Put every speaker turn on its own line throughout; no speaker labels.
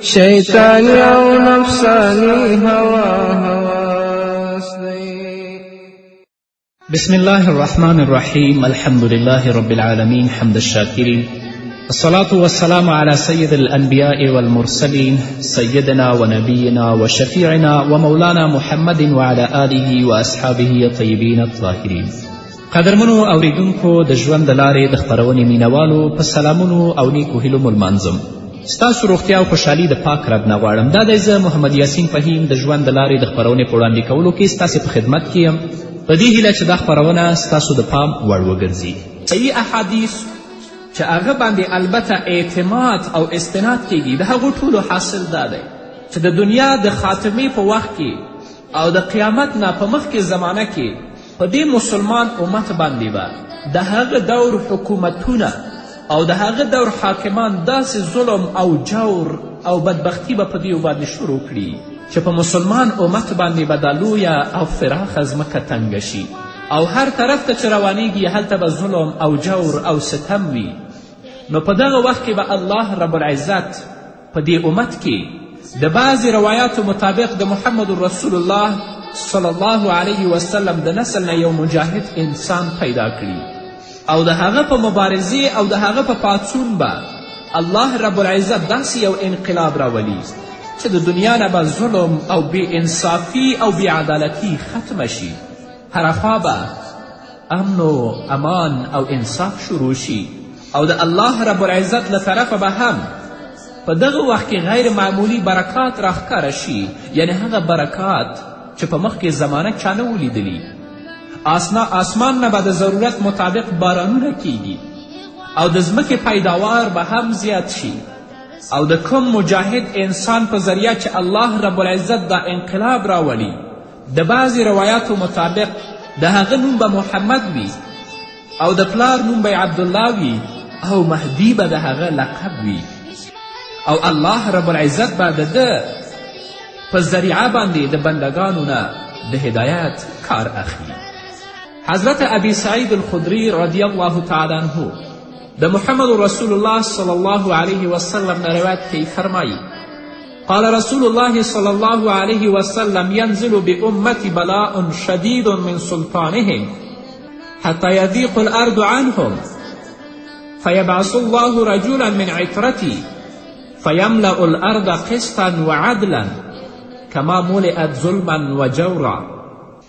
شيطان أو نفساني هوا
بسم الله الرحمن الرحيم الحمد لله رب العالمين حمد الشاكرين الصلاة والسلام على سيد الأنبياء والمرسلين سيدنا ونبينا وشفيعنا ومولانا محمد وعلى آله وأصحابه الطيبين الطاهرين قدرمنو اوریدونکو د ژوند د لارې د خپرونې مینوالو په سلامونو او نیکو هیلو مو لمانځم ستاسو روغتیا او خوشحالي د پاک رب نه غواړم دا دی زه محمد یاسین فهیم د ژوند د لارې د خپرونې په وړاندې کولو کې ستاسې په خدمت کې یم په دې هیله چې دا خپرونه ستاسو د پام وړ وګرځي صحیح احادیث چې هغه باندې البته اعتماد او استناد کیږي د هغو ټولو حاصل دا دی چې د دنیا د خاتمې په وخت کې او د قیامت نه په مخکې زمانه کې په دې مسلمان امت باندې به د هغه دور حکومتونه او د هغه دور حاکمان داسې ظلم او جور او بدبختی به په دیو باندې شروع کړي چې په مسلمان امت باندې به دا لویه او فراخه ځمکه تنګه شي او هر طرف ته چې روانیږي هلته به ظلم او جور او ستم وي نو په دغه وخت کې به الله رب العزت په دې امت کې د بعضې روایاتو مطابق د محمد رسول الله صلی الله علیه وسلم د نسل نه یو مجاهد انسان پیدا کړي او د هغه په مبارزې او د هغه په پاڅون به الله رب العزت داسې یو انقلاب راولي چې د دنیا نه به ظلم او بې انصافي او بې عدالتي ختمه شي هرخوا به امن و امان او انصاف شروع شي او د الله رب العزت له طرفه به هم په دغه وخت کې غیر معمولی برکات راښکاره شي یعنی هغه برکات چې په مخکې زمانه چا نه ولیدلي آسنا آسمان نه به د ضرورت مطابق بارانونه کیږي او د ځمکې پیداوار به هم زیات شي او د کوم مجاهد انسان په ذریعه چې الله رب العزت دا انقلاب راولي د بعضې روایاتو مطابق د هغه نوم به محمد وي او د پلار نوم به عبدالله وي او مهدی به د هغه لقب وي او الله رب العزت به د ده په ذریعه باندې د بندګانو نه د هدایت کار اخلي حضرت ابي سعید الخدری رضی الله تعالی عنه د محمد رسول الله صلی الله علیه وسلم نه روایت کوي فرمایي قال رسول الله صلی الله علیه وسلم ینزل بامتی بلاء شدید من سلطانهم حتى يذيق الارض عنهم فيبعث الله رجلا من عترته فيملأ الأرض قسطا وعدلا كما ملئت ظلما وجورا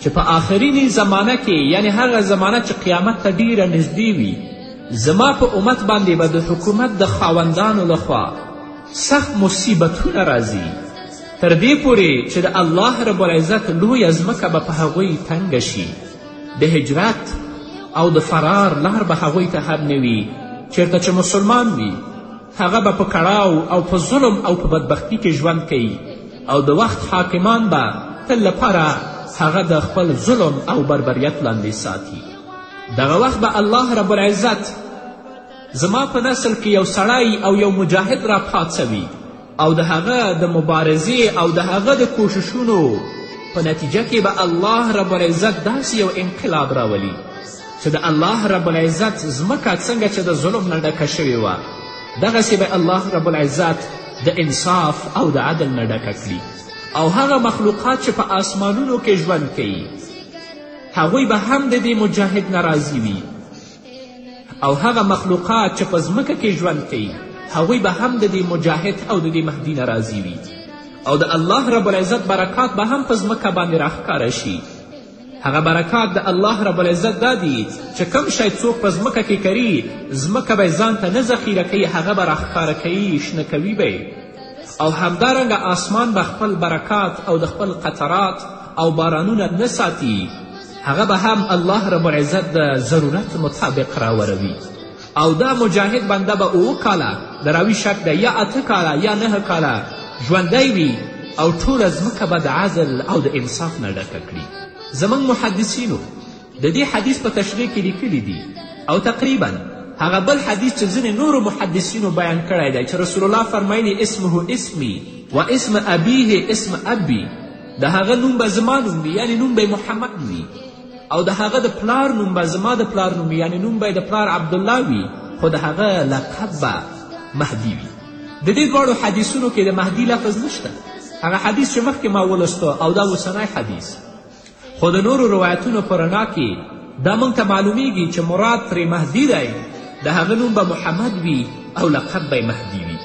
چې په آخرینې زمانه کې یعنی هغه زمانه چې قیامت ته ډیره نږدې وي زما په امت باندې به د حکومت د خاوندانو لخوا سخت مصیبتونه راځي تر دې پورې چې د الله رب العزت لویه ځمکه به په هغوی تنګه شي د هجرت او د فرار لار به هغوی ته هم نه وي چېرته چې مسلمان وي هغه به په کړاو او په ظلم او په بدبختی کې ژوند کوي او د وخت حاکمان به تل لپاره هغه د خپل ظلم او بربریت لاندې ساتي دغه وخت به الله رب العزت زما په نسل کې یو سړی او یو مجاهد را پاڅوي او د هغه د مبارزې او د هغه د کوششونو په نتیجه کې به الله رب العزت داسې یو انقلاب راولي چې د الله رب العزت ځمکه څنګه چې د ظلم نه ډکه شوې وه دغسې به الله رب العزت د انصاف او د عدل نه ډکه کړي او هغه مخلوقات چې په آسمانونو کې ژوند کوي هغوی به هم د دې مجاهد ناراضي وي او هغه مخلوقات چې په ځمکه کې ژوند کوي هغوی به هم د دې مجاهد او د دې مهدي ناراضي وي او د الله رب العزت برکات به هم په ځمکه باندې راښکاره شي هغه برکات د الله رب العزت دا دي چې کم شی څوک په ځمکه کې کري ځمکه به یې ځان ته نه ذخیره کوي هغه به راښکاره کوي شنه کوي به او همدارنګه آسمان به خپل برکات او د خپل قطرات او بارانونه نه ساتي هغه به هم الله رب العزت د ضرورت مطابق راوروي او دا مجاهد بنده به اوه کاله د راوي شک دی یا اته کاله یا نهه کاله ژوندی وي او ټوله ځمکه به د عزل او د انصاف نه ډکه کړي زموږ محدثینو د دې حدیث په تشریح کې لیکلي دي او تقریبا هغه بل حدیث چې ځینې نورو محدثینو بیان کړی دی چې رسول الله فرمایلی اسمه اسمی و اسم ابیه اسم ابی د هغه نوم به زما نوم وي یعنې نوم به محمد وي او د هغه د پلار نوم به زما د پلار نوم وي یعنې نوم به د پلار عبدالله وي خو د هغه لقب به مهدي وي د دې دواړو حدیثونو کې د مهدي لفظ نشته هغه حدیث چې مخکې ما ولوستو او دا اوسنی حدیث خو د نورو روایتونو په رڼا کې دا موږ ته معلومیږي چې مراد ترې مهدي دی د هغه نوم به محمد وي او لقب به مهدي وي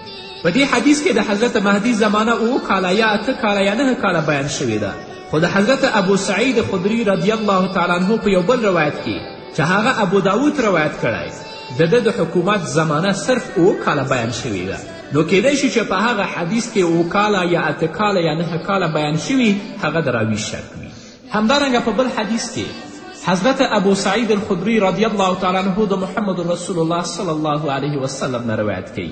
په دې حدیث کې د حضرت مهدي زمانه اوو کاله یا اته کاله یا نهه کاله بیان شوې ده خو د حضرت ابو سعید خدری رضی الله تعالی عنه په یو بل روایت کې چې هغه ابو داود روایت کړی د ده د حکومت زمانه صرف او کاله بیان شوې ده نو کیدای شي چې په هغه حدیث کې او کاله یا اته کاله یا نهه کاله بیان شوي هغه د راوي شک وي همدارنګه په بل حدیث کې حضرت ابو سعید الخدری رضی الله تعالی عنه د محمد رسول الله صلی الله علیه وسلم نه روایت کوي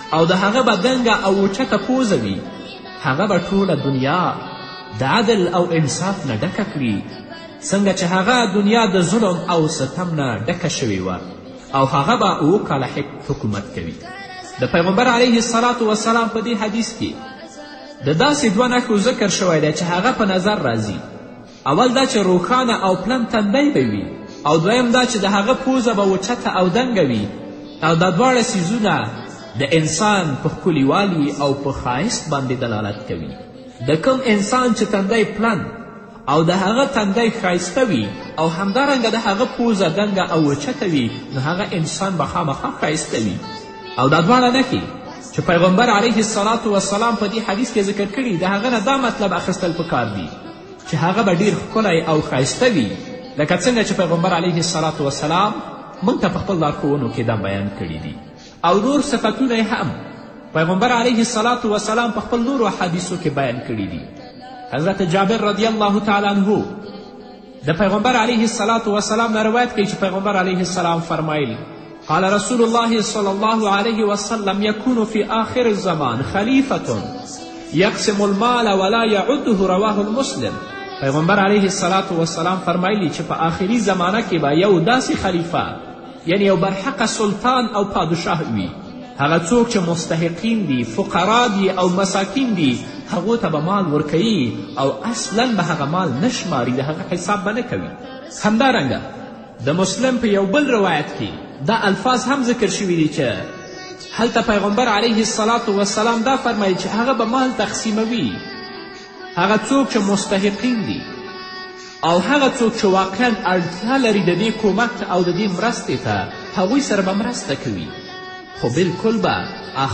او د هغه به دنګه او اوچته پوزه وي هغه به ټوله دنیا د عدل او انصاف نه ډکه کړي څنګه چې هغه دنیا د ظلم او ستم نه ډکه شوې وه او هغه به اوو کاله حکومت کوي د پیغمبر علیه السلام وسلام په دې حدیث کې د داسې دوه نښو ذکر شوی دی چې هغه په نظر راځي اول دا چې روښانه او پلن تندی به وي او دویم دا چې د هغه پوزه به وچته او دنګه وي او دا دواړه څیزونه د انسان په ښکلیوالي او په ښایست باندې دلالت کوي د کوم انسان چې تندی پلن او د هغه تندی ښایسته وي او همدارنګه د هغه پوزه دنګه او وچته وي نو هغه انسان به خامخا ښایسته وي او دا دواړه نښې چې پیغمبر علیه السلام په دې حدیث کې ذکر کړي د هغه نه دا مطلب اخیستل پکار دي چې هغه به ډیر ښکلی او ښایسته وي لکه څنګه چې پیغمبر علیه السلام وسلام موږ ته په خپل لارښوونو کې دا بیان کړي دي او نور صفتونه هم پیغمبر علیه السلام وسلام په خپل نورو حدیثو کې بیان کړي دي حضرت جابر رضی الله تعالی عنه د پیغمبر علیه السلام وسلام نه روایت کوي چې پیغمبر علیه السلام فرمایل قال رسول الله صلى الله عليه وسلم يكون في آخر الزمان خليفة يقسم المال ولا يعده رواه المسلم پیغمبر علیه الصلاة والسلام فرمایلی چې په آخري زمانه کې به یو داسې خلیفه یعنی یو برحقه سلطان او پادشاه وي هغه څوک چې مستحقین دي فقرا دي او مساکین دي هغو ته به مال ورکوي او اصلا به هغه مال نه شماري د هغه حساب به نه کوي همدارنګه د مسلم په یو بل روایت کې دا الفاظ هم ذکر شوي دي چې هلته پیغمبر علیه السلام وسلام دا فرمایي چې هغه به مال تقسیموي هغه څوک چې مستحقین دي او هغه څوک چې واقعا اړتیا لري د دې کمک او د دې مرستې ته هغوی سره به مرسته کوي خو بلکل به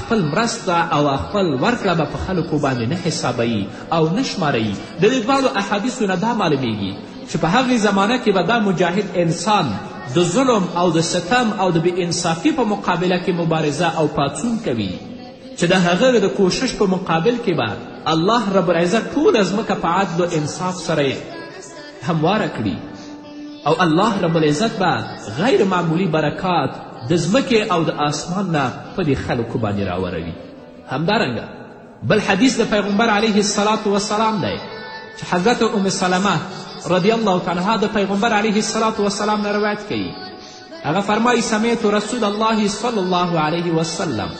خپل مرسته او خپل ورکړه به په خلکو باندې نه حسابوي او نه شماروي د دې دواړو احادیثو نه دا معلومیږي چې په هغې زمانه کې به دا مجاهد انسان د ظلم او د ستم او د بې انصافي په مقابله کې مبارزه او پاڅون کوي چې د هغه د کوشش په مقابل کې به الله رب العزت ټوله ځمکه په عدل و انصاف سره همواره کړي او الله رب العزت به غیر معمولی برکات د ځمکې او د آسمان نه په دې خلکو باندې راوروي همدارنګه بل حدیث د پیغمبر علیه الصلاة والسلام دی چې حضرت ام سلمه رضی الله تعالی د پیغمبر علیه الصلاة والسلام نه روایت کوي هغه فرمایي سمعت رسول الله صلی الله علیه وسلم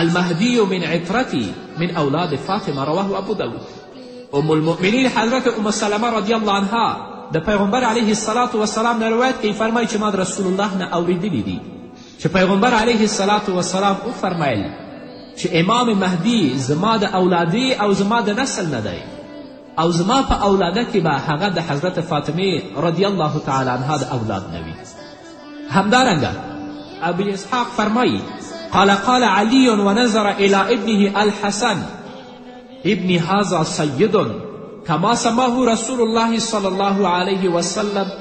المهدی من عطرتی من اولاد فاطمه رواه ابو داود ام المؤمنین حضرت ام سلمه رضی الله عنها د پیغمبر علیه الصلاة والسلام نه روایت کوي فرمایي چې ما د رسول الله نه اوریدلي دي چې پیغمبر علیه السلام وسلام وفرمیل چې امام مهدی زما د اولادې او زما د نسل نه دی او زما په اولاده کې به هغه د حضرت فاطمې رضی الله تعالی عنها د اولاد نه وي همدارنګه ابو اسحاق فرمایی قال قال علی ونظر الى ابنه الحسن ابنی هذا سید کما سماه رسول الله صلی الله علیه وسلم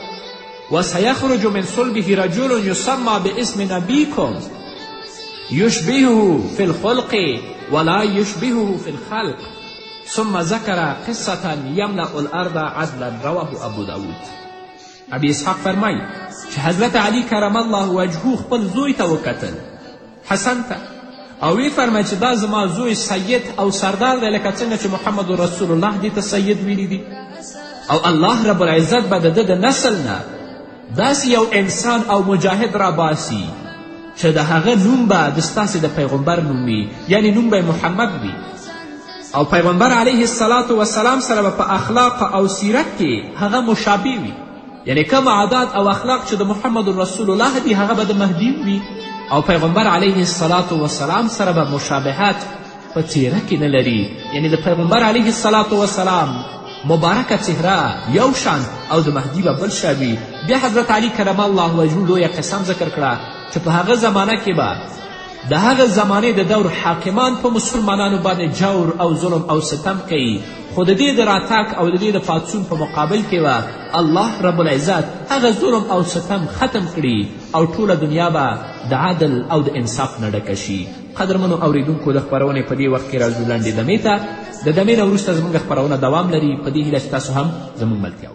و سیخرج من صلبه رجل یسمى باسم نبیکم یشبهه فی الخلق ولا یشبهه فی الخلق ثم ذکر قصتا یملأ الارض عدلا رواه ابو داود ابي اسحاق فرمایي چې حضرت علی کرم الله وجهو خپل زوی ته وکتل حسن ته او وی فرمایي چې دا زما زوی سید او سردار دی لکه څنګه چې محمد رسول الله دې ته سید ویلي دي او الله رب العزت به د ده د نسل نه داسې یو انسان او مجاهد راباسي چې د هغه نوم به د ستاسې د پیغمبر نوم وي یعنی نوم به محمد وي او پیغمبر علیه السلام وسلام سره به په اخلاق او سیرت کې هغه مشابه وي یعنی کم عادات او اخلاق چې د محمد رسول الله دي هغه به د مهدي وي او پیغمبر علیه الصلاة وسلام سره به مشابهت په څیره کې نه لري یعنی د پیغمبر علیه الصلاة وسلام مبارکه چهره یو شان او د مهدي به بل شوي بیا حضرت علی کرم الله وجهو لویه قسم ذکر کړه چې په هغه زمانه کې به د هغه زمانې د دور حاکمان په مسلمانانو باندې جور او ظلم او ستم کوي خو د دې د راتاک او د دې د پاڅون په مقابل کې به الله رب العزت هغه ظلم او ستم ختم کړي او ټوله دنیا به د عدل او د انصاف نه ډکه شي قدرمنو اوریدونکو د خپرونې په دې وخت کې راځو لنډې دمې ته د دمې نه وروسته زموږ خپرونه دوام لري په دې هیله چې تاسو هم زموږ ملتیا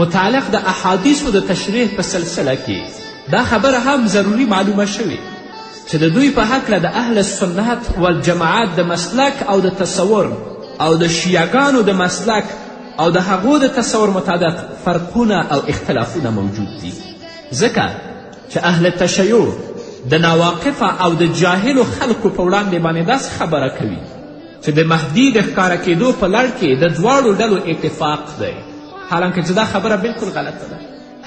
متعلق د احادیثو د تشریح په سلسله کې دا خبره هم ضروري معلومه شوې چې د دوی په هکله د اهل سنت والجماعت د مسلک او د تصور او د شیعګانو د مسلک او د هغو د تصور مطابق فرقونه او اختلافونه موجود دي ځکه چې اهل تشیع د ناواقفه او د جاهلو خلکو په وړاندې باندې داسې خبره کوي چې د مهدي د ښکاره کېدو په لړ کې د دواړو ډلو اتفاق دی حالانکه چې دا خبره بلکل غلطه ده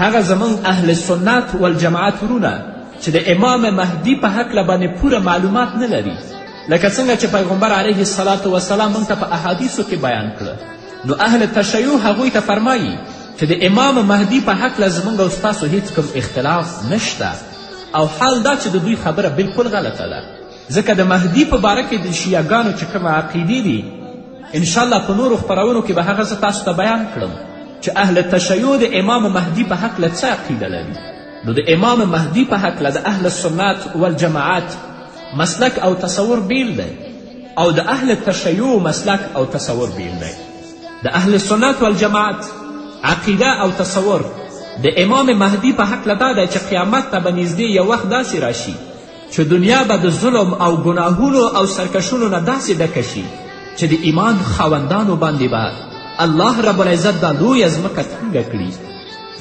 هغه زموږ اهل سنت والجماعت وروڼه چې د امام مهدي په هکله باندې پوره معلومات نه لري لکه څنګه چې پیغمبر علیه الصلاة وسلام موږ ته په احادیثو کې بیان کړه نو اهل تشیع هغوی ته فرمایی چې د امام مهدي په هکله زموږ او ستاسو هیڅ کوم اختلاف نشته او حال دا چې د دوی خبره بلکل غلطه ده ځکه د مهدي په باره کې د شیعه ګانو چې کومه عقیدې دي انشاءالله په نورو خپرونو کې به هغه زه تاسو ته بیان کړم چې اهل تشیع د امام مهدي په هکله څه عقیده لري نو د امام مهدي په هکله د اهل سنت والجماعت مسلک او تصور بیل دی او د اهل تشیع مسلک او تصور بیل دی د اهل سنت والجماعت عقیده او تصور د امام مهدي په هکله دا دی چې قیامت ته به نږدې یو وخت داسې راشي چې دنیا به د ظلم او ګناهونو او سرکشونو نه داسې ډکه شي چې د ایمان خاوندانو باندې به الله رب العزت دا لویه ځمکه تنګه کړي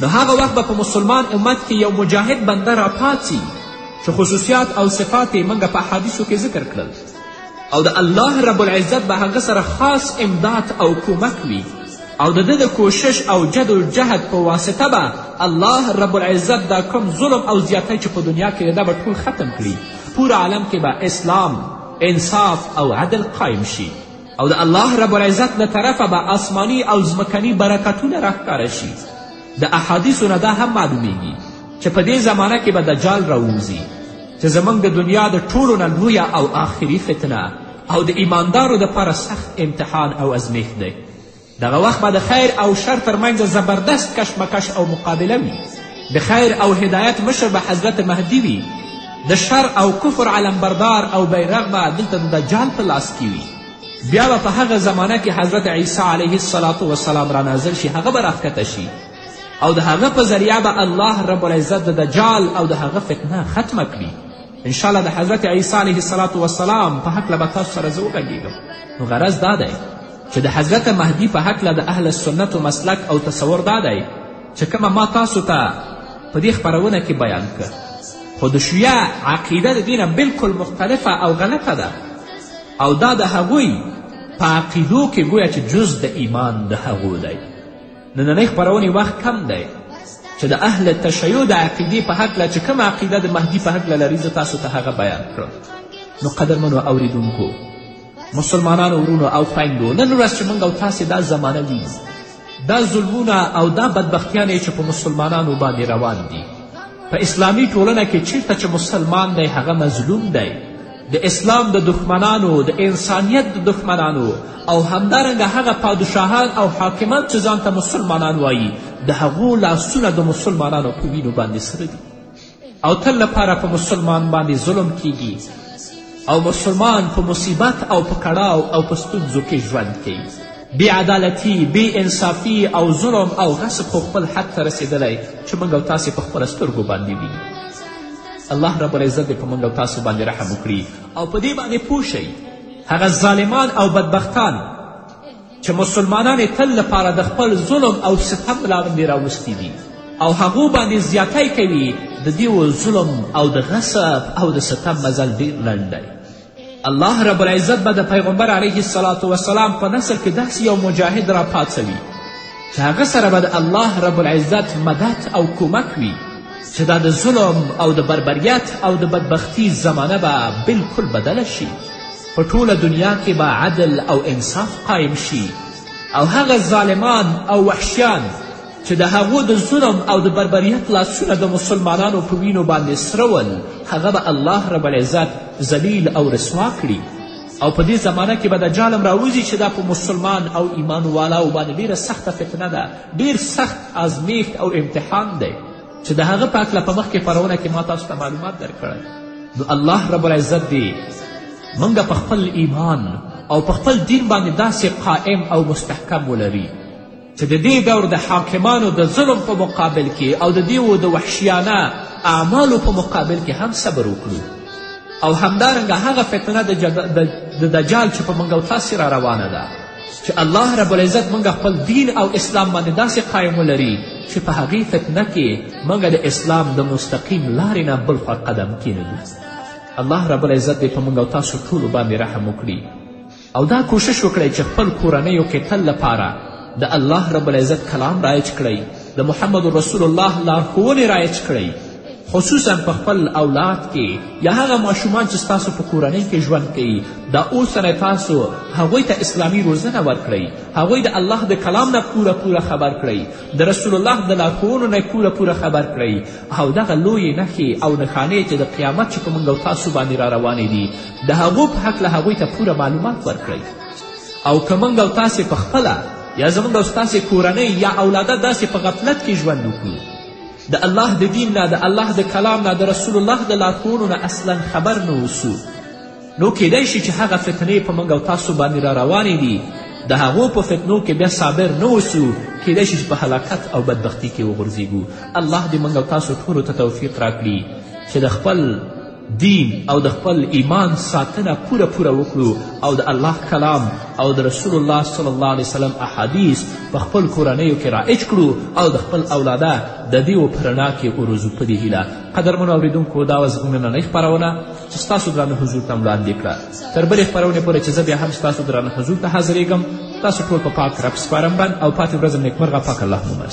نو هغه وخت به په مسلمان امت کې یو مجاهد بنده راپاڅي چې خصوصیات او صفات یې موږ په احادیثو کې ذکر کړل او د الله رب العزت به هغه سره خاص امداد او کمک وي او د ده د کوشش او جد الجهد په واسطه به الله رب العزت دا کم ظلم او زیاتی چې په دنیا کې ده به ټول ختم کړي پور عالم کې به اسلام انصاف او عدل قایم شي او د الله رب العزت له طرفه به آسمانی او ځمکني برکتونه راښکاره شي د احادیثو نه دا هم معلومیږي چې په دې زمانه کې به دجال راووځي چې زموږ د دنیا د ټولو نه لویه او آخري فتنه او د ایماندارو دپاره سخت امتحان او ازمیښت دی دغه وخت به د خیر او شر ترمنځ زبردست کشمکش او مقابله وي د خیر او هدایت مشر به حضرت مهدي وي د شر او کفر علمبردار او بیرغ به دلته د دجال په لاس کې وي بیا به په هغه زمانه کې حضرت عیسی علیه السلام وسلام رانازل شي هغه به راښکته شي او د هغه په ذریعه به الله رب العزت د دجال او د هغه فتنه ختمه کړي انشاءالله د حضرت عیسی علیه السلام وسلام په هکله به تاسو سره زه وغږېږم نو غرض دا دی چې د حضرت مهدي په هکله د اهل سنت و مسلک او تصور دا دی چې کومه ما تاسو ته په دې خپرونه کې بیان کړ خو د شیعه عقیده د دې نه بلکل مختلفه او غلطه ده او دا د هغوی په عقیدو کې ګویا چې جز د ایمان د هغو دی نننۍ خپرونې وخت کم دی چې د اهل تشیع د عقیدې په هکله چې کوم عقیده د مهدي په هکله لري زه تاسو ته هغه بیان کړم نو قدرمنو اوریدونکو مسلمانانو ورونو او خویندو نن ورځ چې موږ او تاسې دا زمانه وینو دا ظلمونه او دا بدبختیانې چې په مسلمانانو باندې روان دي په اسلامي ټولنه کې چیرته چې مسلمان دی هغه مظلوم دی د اسلام د دښمنانو د انسانیت د دښمنانو او همدارنګه هغه پادشاهان او حاکمان چې ځان ته مسلمانان وایي د هغو لاسونه د مسلمانانو په وینو باندې سره دي او تل لپاره په مسلمان باندې ظلم کیږي او مسلمان په مصیبت او په کړاو او په ستونزو کې ژوند کوي بې عدالتي بې انصافي او ظلم او غصب خو خپل حد ته رسېدلی چې موږ او تاسې په خپله سترګو باندې ویني الله رب العزت دې په موږ او تاسو باندې رحم وکړي او په دې باندې پوه شئ هغه ظالمان او بدبختان چې مسلمانان یې تل لپاره د خپل ظلم او ستم لاندې راوستي دي او هغو باندې زیاتی کوي د دیو ظلم او د غصب او د ستم مزل ډیر لنډ دی الله رب العزت به د پیغمبر علیه السلام وسلام په نسل کې داسې یو مجاهد راپاڅوي چې هغه سره به د الله رب العزت مدد او کمک وي چې دا د ظلم او د بربریت او د بدبختی زمانه به بلکل بدله شي په ټوله دنیا کې به عدل او انصاف قایم شي او هغه ظالمان او وحشیان چې د هغو د ظلم او د بربریت لاسونه د مسلمانانو په وینو باندې سره ول هغه به الله رب العزت ذلیل او رسوا کړي او په دې زمانه کې به دجال هم راوځي چې دا په مسلمان او ایمان والاو باندې ډیره سخته فتنه ده ډیر سخت ازمیښت او امتحان دی چې د هغه په هکله په مخکې خپرونه کې ما تاسو ته معلومات درکړی نو الله رب العزت دې موږ په خپل ایمان او په خپل دین باندې داسې قائم او مستحکم ولري چې د دې دور د حاکمانو د ظلم په مقابل کې او د دیو د وحشیانه اعمالو په مقابل کې هم صبر وکړو او همدارنګه هغه فتنه د دجال چې په موږ او تاسې را روانه ده چې الله رب العزت موږ خپل دین او اسلام باندې داسې قایم ولري چې په هغې فتنه کې موږ د اسلام د مستقیم لارې نه بل خوا قدم کینږو الله رب العزت دې په موږ او تاسو ټولو باندې رحم وکړي او دا کوشش وکړئ چې خپل کورنیو کې تل لپاره د الله رب العزت کلام رایج کړئ د محمد رسول الله لارښوونې رایج کړئ خصوصا په خپل اولاد کې یا هغه ماشومان چې ستاسو په کورنۍ کې ژوند کوي دا اوس سره تاسو هغوی ته اسلامي روزنه ورکړئ هغوی د الله د کلام نه پوره پوره خبر کړئ د رسول الله د لارښوونو نه پوره پوره خبر کړئ او دغه لویې نښې او نښانې چې د قیامت چې په موږ او تاسو باندې را روانې دي د هغو په هکله هغوی ته پوره معلومات ورکړئ او که موږ او تاسې په خپله یا زموږ او ستاسې کورنۍ یا اولاده داسې په غفلت کې ژوند وکړو د الله د دین نه د الله د کلام نه د رسول الله د لارښوونو نه اصلا خبر نه اوسو نو کیدای شي چې هغه فتنې په موږ او تاسو باندې را روانې دي د هغو په فتنو کې بیا صابر نه اوسو کیدای شي چې په هلاکت او بدبختي کې وغورځېږو الله دې موږ او تاسو ټولو ته توفیق راکړي چې د خپل دین او د خپل ایمان ساتنه پوره پوره وکړو او د الله کلام او د رسول الله صلی الله علیه وسلم احادیث په خپل کورنیو کې رایج کړو او د خپل اولاده د دیو په رڼا کې وروزو په دې هیله قدرمنو اورېدونکو دا وه زموږ ننۍ خپرونه چې ستاسو درانه حضور ته وړاندې کړه تر بلې خپرونې پورې چې زه بیا هم ستاسو درانه حضور ته حاضرېږم تاسو ټول په پاک رب سپارم بند او پاتې ورځم نیکمرغه پاک الله مو
مل